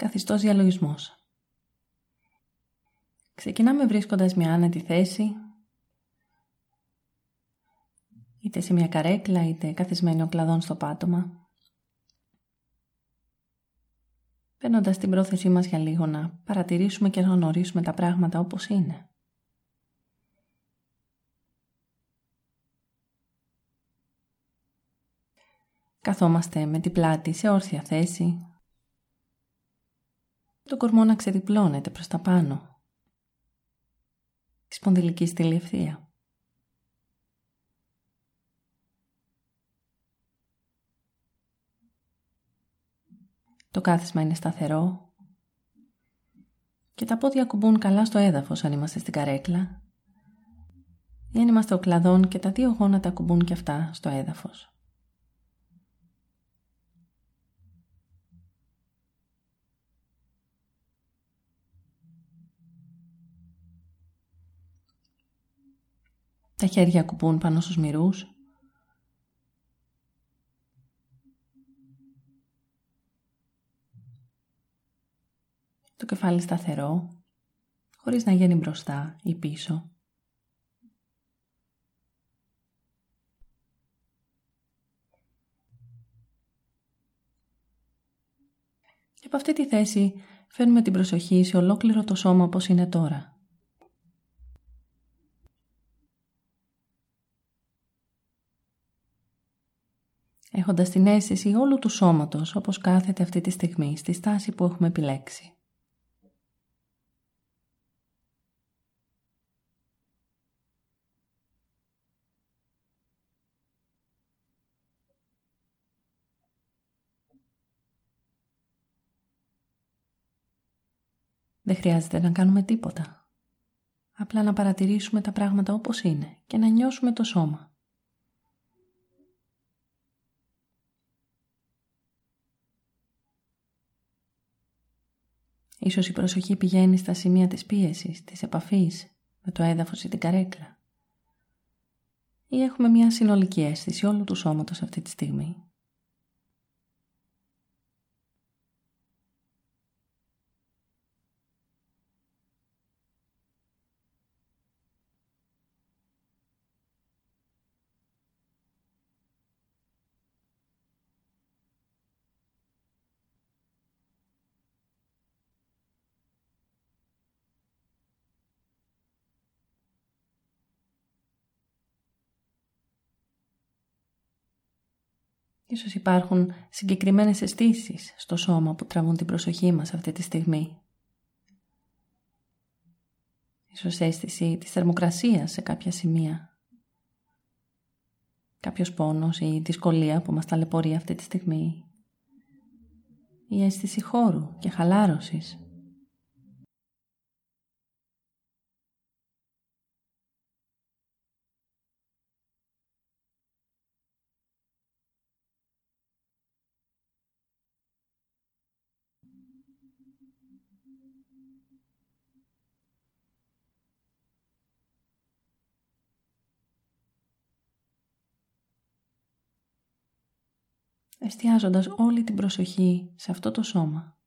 Καθιστός διαλογισμός. Ξεκινάμε βρίσκοντας μια άνετη θέση, είτε σε μια καρέκλα είτε καθισμένη ο κλαδόν στο πάτωμα. Παίρνοντας την πρόθεσή μας για λίγο να παρατηρήσουμε και να γνωρίσουμε τα πράγματα όπως είναι. Καθόμαστε με την πλάτη σε όρθια θέση. Το κορμό να ξεδιπλώνεται προς τα πάνω. Η σπονδυλική στήλη ευθεία. Το κάθισμα είναι σταθερό και τα πόδια κουμπούν καλά στο έδαφος αν είμαστε στην καρέκλα ή αν είμαστε ο κλαδόν και τα δύο γόνατα κουμπούν και αυτά στο έδαφος. Τα χέρια κουπούν πάνω στους μυρούς. Το κεφάλι σταθερό, χωρίς να γίνει μπροστά ή πίσω. Και από αυτή τη θέση φέρνουμε την προσοχή σε ολόκληρο το σώμα όπως είναι τώρα. Έχοντας την αίσθηση όλου του σώματος όπως κάθεται αυτή τη στιγμή στη στάση που έχουμε επιλέξει. Δεν χρειάζεται να κάνουμε τίποτα. Απλά να παρατηρήσουμε τα πράγματα όπως είναι και να νιώσουμε το σώμα. Ίσως η προσοχή πηγαίνει στα σημεία της πίεσης, της επαφής με το έδαφος ή την καρέκλα. Ή έχουμε μια συνολική αίσθηση όλου του σώματος αυτή τη στιγμή. Ίσως υπάρχουν συγκεκριμένες αισθήσεις στο σώμα που τραβούν την προσοχή μας αυτή τη στιγμή. Ίσως αίσθηση της θερμοκρασίας σε κάποια σημεία. Κάποιος πόνος ή δυσκολία που μας ταλαιπωρεί αυτή τη στιγμή. Η αίσθηση χώρου και χαλάρωσης. Εστιάζοντας όλη την προσοχή σε αυτό το σώμα.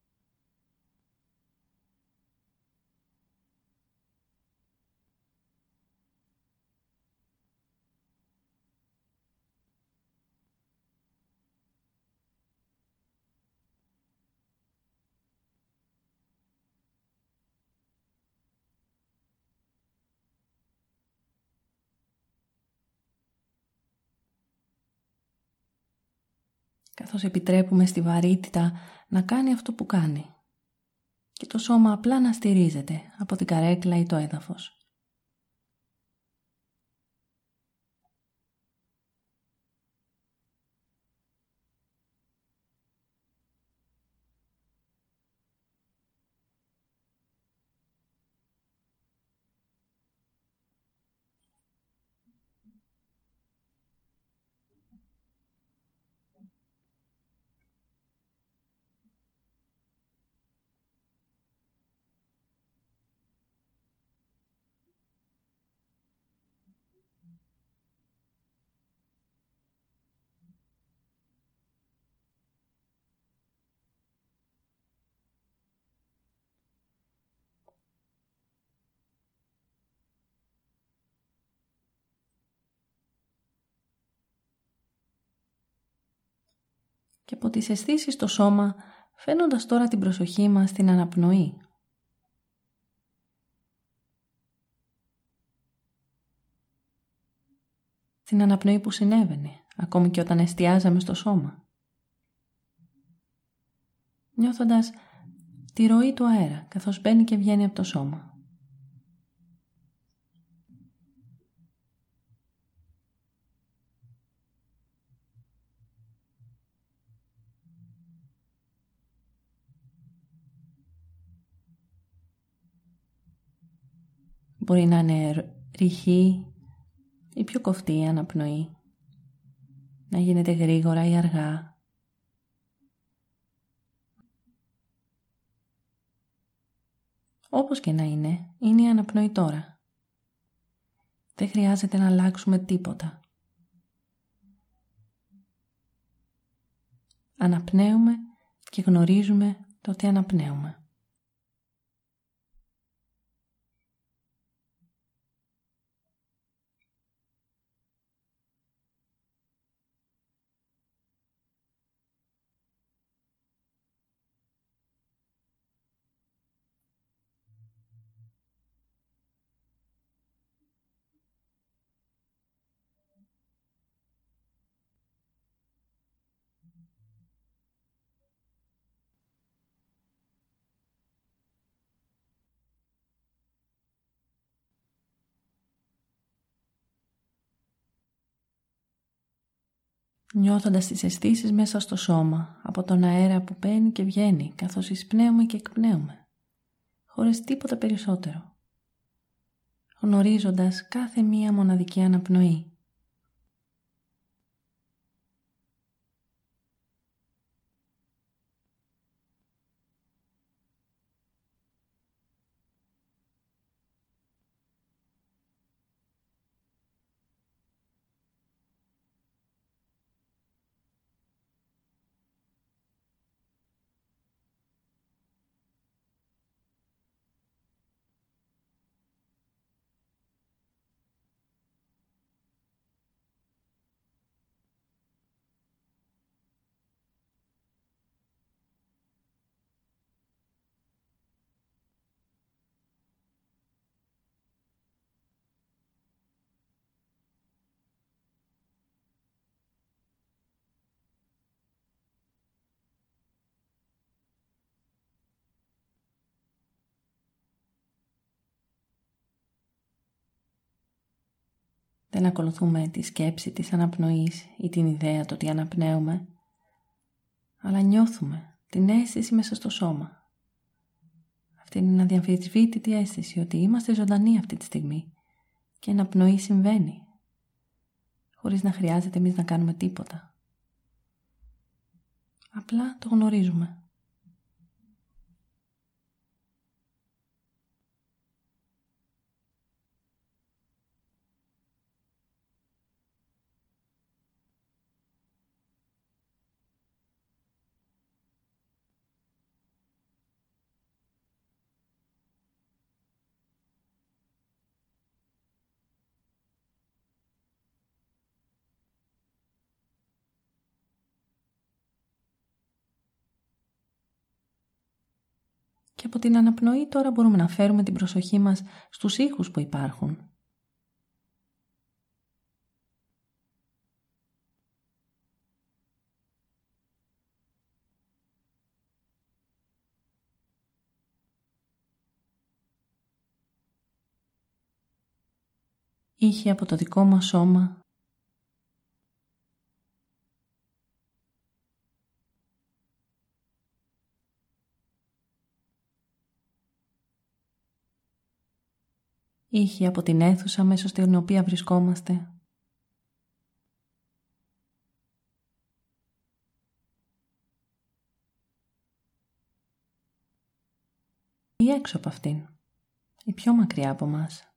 Καθώς επιτρέπουμε στη βαρύτητα να κάνει αυτό που κάνει και το σώμα απλά να στηρίζεται από την καρέκλα ή το έδαφος. Και από τις αισθήσεις στο σώμα φαίνοντας τώρα την προσοχή μας στην αναπνοή. Την αναπνοή που συνέβαινε, ακόμη και όταν εστιάζαμε στο σώμα. Νιώθοντας τη ροή του αέρα καθώς μπαίνει και βγαίνει από το σώμα. Μπορεί να είναι ρηχή ή πιο κοφτή η αναπνοή. Να γίνεται γρήγορα ή αργά. Όπως και να είναι, είναι η αναπνοή τώρα. Δεν χρειάζεται να αλλάξουμε τίποτα. Αναπνέουμε και γνωρίζουμε το ότι αναπνέουμε. Νιώθοντας τις αισθήσεις μέσα στο σώμα από τον αέρα που μπαίνει και βγαίνει καθώς εισπνέουμε και εκπνέουμε, χωρίς τίποτα περισσότερο. Γνωρίζοντας κάθε μία μοναδική αναπνοή Δεν ακολουθούμε τη σκέψη της αναπνοής ή την ιδέα το ότι αναπνέουμε, αλλά νιώθουμε την αίσθηση μέσα στο σώμα. Αυτή είναι μια αδιαμφισβήτητη αίσθηση ότι είμαστε ζωντανοί αυτή τη στιγμή και η αναπνοή συμβαίνει, χωρίς να χρειάζεται εμείς να κάνουμε τίποτα. Απλά το γνωρίζουμε. Και από την αναπνοή τώρα μπορούμε να φέρουμε την προσοχή μας στους ήχους που υπάρχουν. Ήχοι από το δικό μας σώμα ήχη από την αίθουσα μέσω στην οποία βρισκόμαστε. Ή έξω από αυτήν, ή πιο μακριά από μας.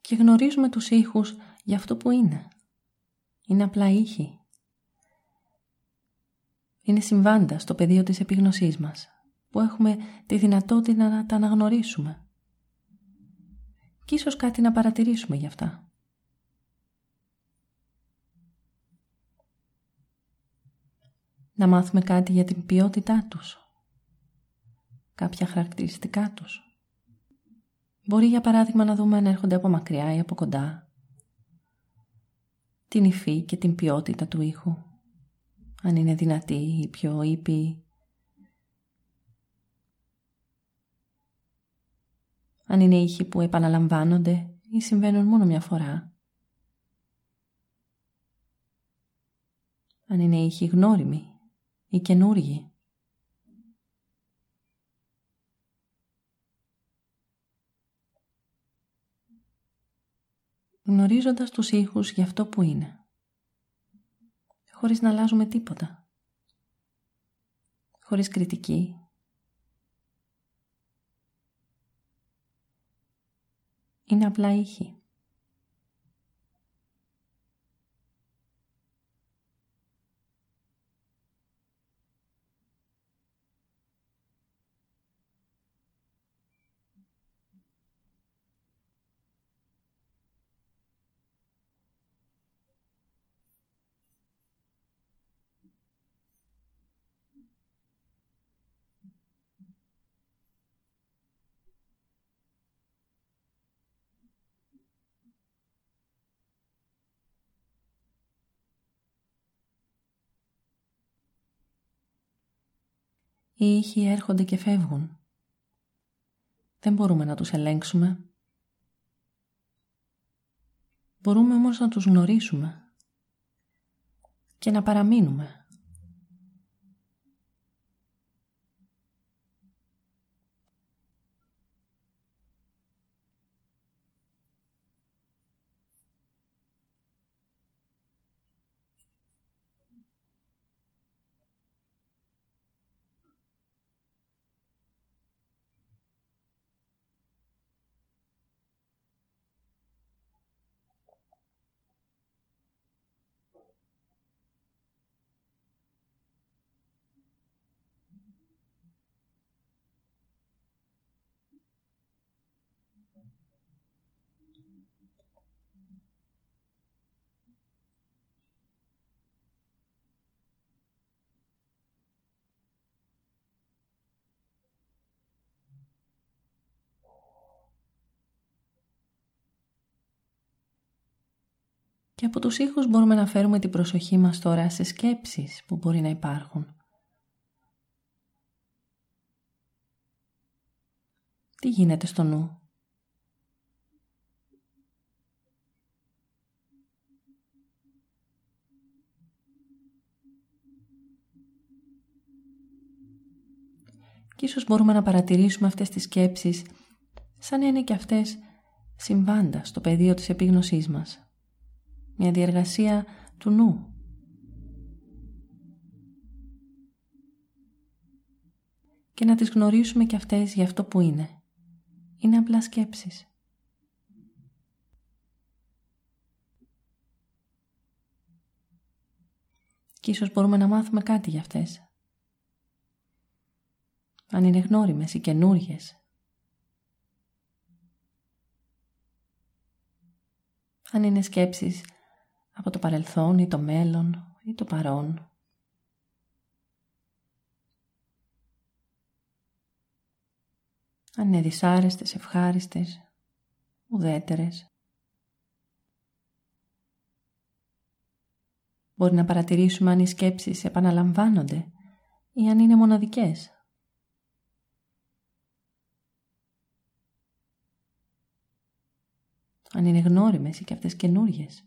Και γνωρίζουμε τους ήχους για αυτό που είναι. Είναι απλά ήχοι. Είναι συμβάντα στο πεδίο της επίγνωσής μας, που έχουμε τη δυνατότητα να τα αναγνωρίσουμε. Και ίσως κάτι να παρατηρήσουμε γι' αυτά. Να μάθουμε κάτι για την ποιότητά τους. Κάποια χαρακτηριστικά τους. Μπορεί για παράδειγμα να δούμε αν έρχονται από μακριά ή από κοντά. Την υφή και την ποιότητα του ήχου. Αν είναι δυνατή ή πιο ήπιη. Αν είναι ήχοι που επαναλαμβάνονται ή συμβαίνουν μόνο μια φορά. Αν είναι ήχοι γνώριμοι ή καινούργοι. Γνωρίζοντας τους ήχους για αυτό που είναι, χωρίς να αλλάζουμε τίποτα, χωρίς κριτική. Είναι απλά ήχοι. Οι ήχοι έρχονται και φεύγουν. Δεν μπορούμε να τους ελέγξουμε. Μπορούμε όμως να τους γνωρίσουμε και να παραμείνουμε. Και από τους ήχους μπορούμε να φέρουμε την προσοχή μας τώρα σε σκέψεις που μπορεί να υπάρχουν. Τι γίνεται στο νου; Και ίσως μπορούμε να παρατηρήσουμε αυτές τις σκέψεις σαν να είναι και αυτές συμβάντα στο πεδίο της επίγνωσής μας μια διεργασία του νου. Και να τις γνωρίσουμε και αυτές για αυτό που είναι. Είναι απλά σκέψεις. Και ίσως μπορούμε να μάθουμε κάτι για αυτές. Αν είναι γνώριμες ή καινούργιες. Αν είναι σκέψεις από το παρελθόν ή το μέλλον ή το παρόν. Αν είναι δυσάρεστες, ευχάριστες, ουδέτερες. Μπορεί να παρατηρήσουμε αν οι σκέψεις επαναλαμβάνονται ή αν είναι μοναδικές. Αν είναι γνώριμες ή και αυτές καινούριες.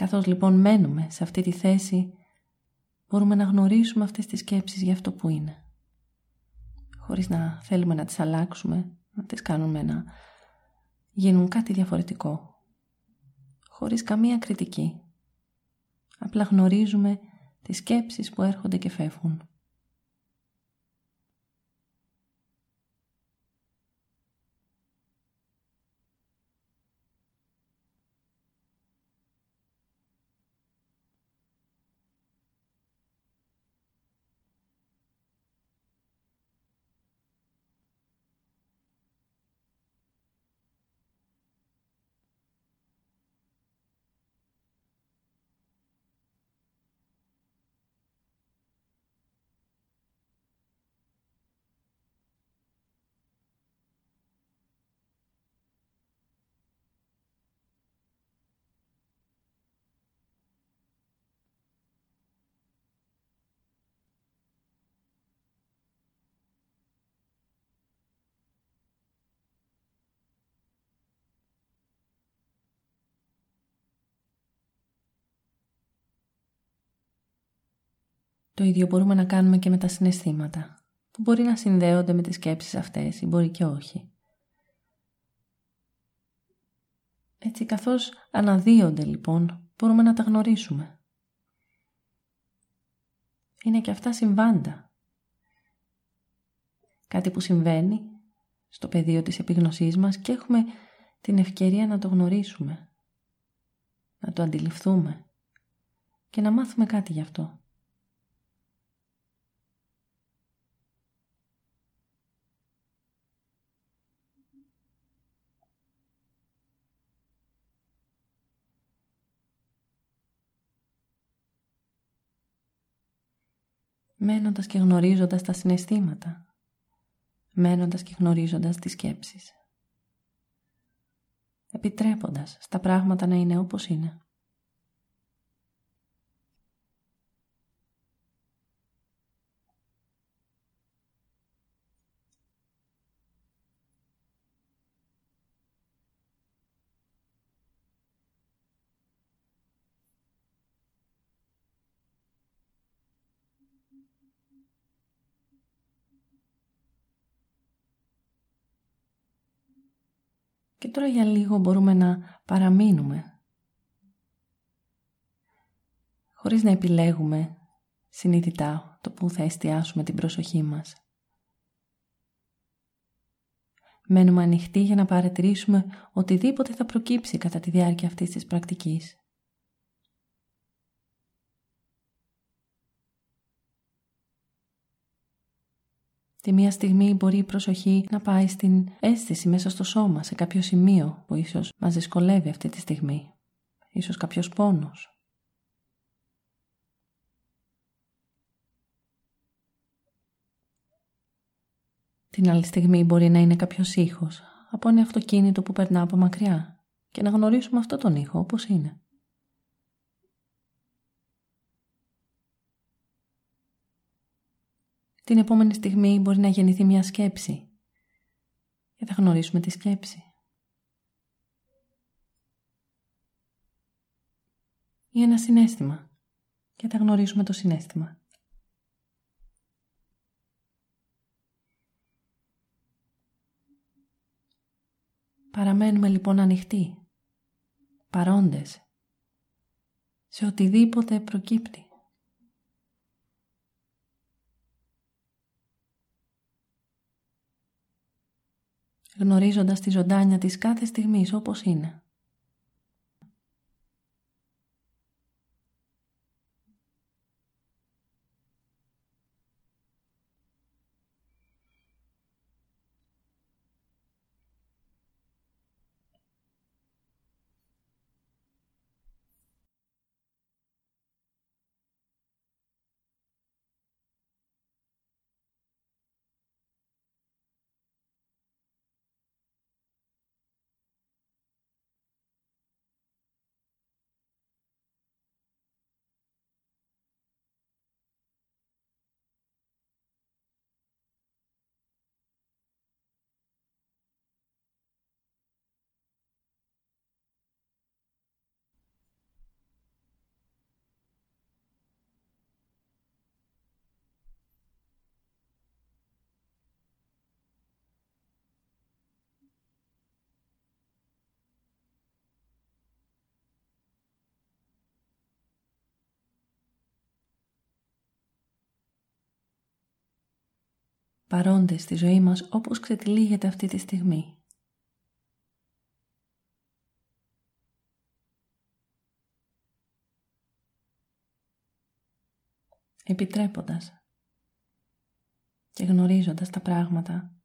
Καθώς λοιπόν μένουμε σε αυτή τη θέση, μπορούμε να γνωρίσουμε αυτές τις σκέψεις για αυτό που είναι. Χωρίς να θέλουμε να τις αλλάξουμε, να τις κάνουμε να γίνουν κάτι διαφορετικό. Χωρίς καμία κριτική. Απλά γνωρίζουμε τις σκέψεις που έρχονται και φεύγουν. Το ίδιο μπορούμε να κάνουμε και με τα συναισθήματα, που μπορεί να συνδέονται με τις σκέψεις αυτές ή μπορεί και όχι. Έτσι καθώς αναδύονται λοιπόν, μπορούμε να τα γνωρίσουμε. Είναι και αυτά συμβάντα. Κάτι που συμβαίνει στο πεδίο της επιγνωσής μας και έχουμε την ευκαιρία να το γνωρίσουμε, να το αντιληφθούμε και να μάθουμε κάτι γι' αυτό. Μένοντας και γνωρίζοντας τα συναισθήματα, μένοντας και γνωρίζοντας τις σκέψεις, επιτρέποντας στα πράγματα να είναι όπως είναι. Και τώρα για λίγο μπορούμε να παραμείνουμε. Χωρίς να επιλέγουμε συνειδητά το που θα εστιάσουμε την προσοχή μας. Μένουμε ανοιχτοί για να παρατηρήσουμε οτιδήποτε θα προκύψει κατά τη διάρκεια αυτής της πρακτικής. Τη μία στιγμή μπορεί η προσοχή να πάει στην αίσθηση μέσα στο σώμα, σε κάποιο σημείο που ίσως μας δυσκολεύει αυτή τη στιγμή. Ίσως κάποιος πόνος. Την άλλη στιγμή μπορεί να είναι κάποιος ήχος από ένα αυτοκίνητο που περνά από μακριά και να γνωρίσουμε αυτό τον ήχο όπως είναι. Την επόμενη στιγμή μπορεί να γεννηθεί μια σκέψη και θα γνωρίσουμε τη σκέψη. Ή ένα συνέστημα και θα γνωρίσουμε το συνέστημα. Παραμένουμε λοιπόν ανοιχτοί, παρόντες, σε οτιδήποτε προκύπτει. Γνωρίζοντας τη ζωντάνια της κάθε στιγμής όπως είναι. Παρόντες στη ζωή μας όπως ξετυλίγεται αυτή τη στιγμή. Επιτρέποντας και γνωρίζοντας τα πράγματα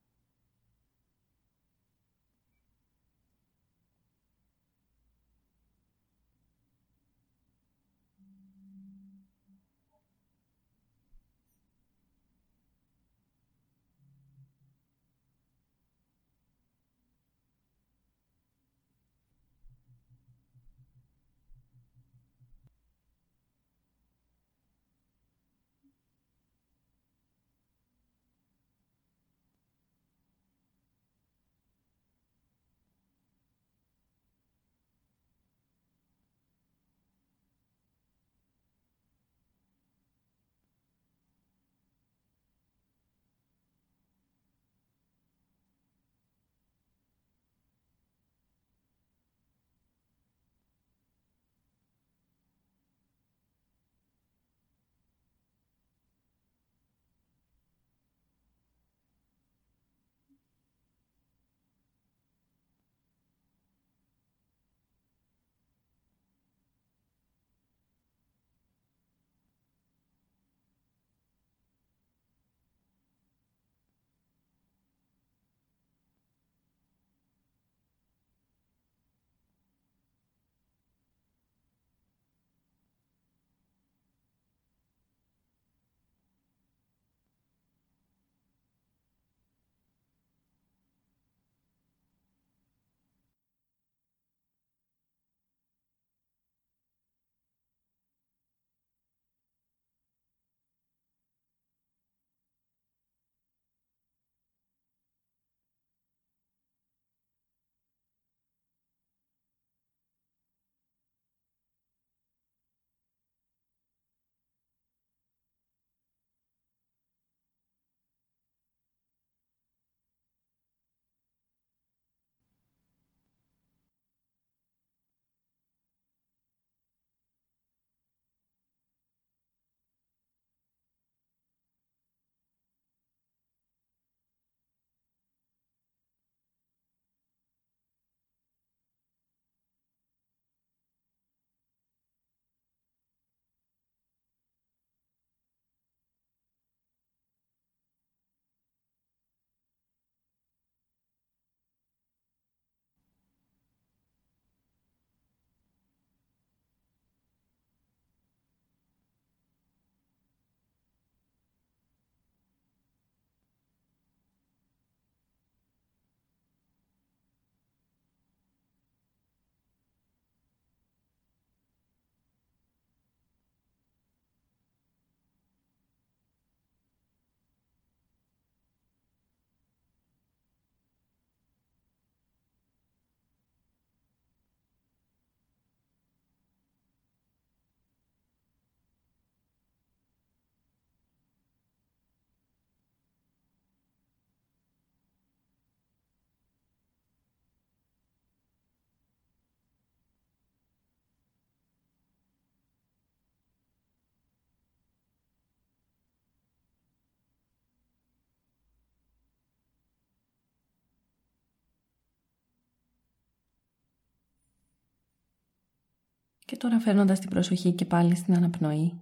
Και τώρα φέρνοντας την προσοχή και πάλι στην αναπνοή,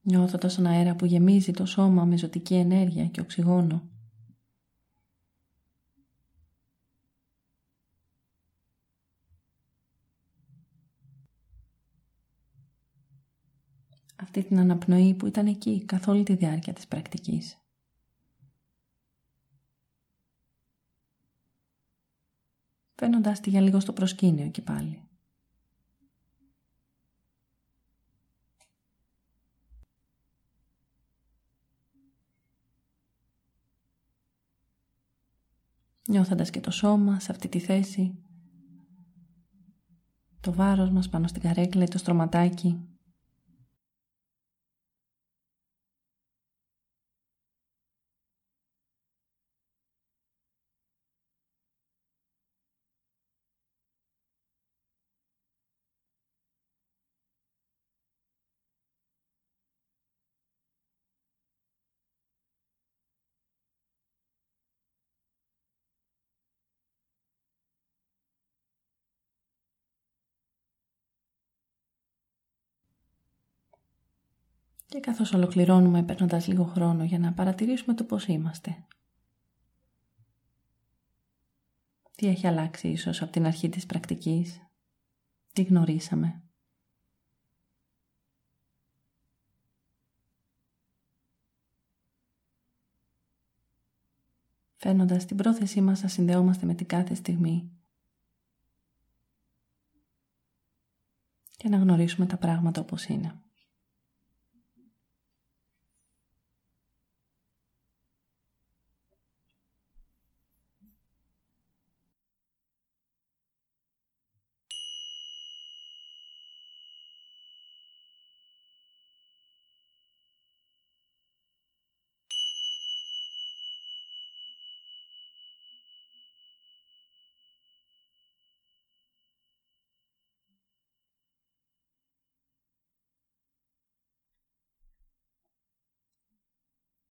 νιώθοντας τον αέρα που γεμίζει το σώμα με ζωτική ενέργεια και οξυγόνο. Αυτή την αναπνοή που ήταν εκεί καθ' όλη τη διάρκεια της πρακτικής. Φαίνοντάς τη για λίγο στο προσκήνιο και πάλι. νιώθοντας και το σώμα σε αυτή τη θέση, το βάρος μας πάνω στην καρέκλα ή το στρωματάκι. Και καθώς ολοκληρώνουμε παίρνοντας λίγο χρόνο για να παρατηρήσουμε το πώς είμαστε. Τι έχει αλλάξει ίσως από την αρχή της πρακτικής, τι γνωρίσαμε; Φαίνοντας την πρόθεσή μας να συνδεόμαστε με την κάθε στιγμή και να γνωρίσουμε τα πράγματα όπως είναι.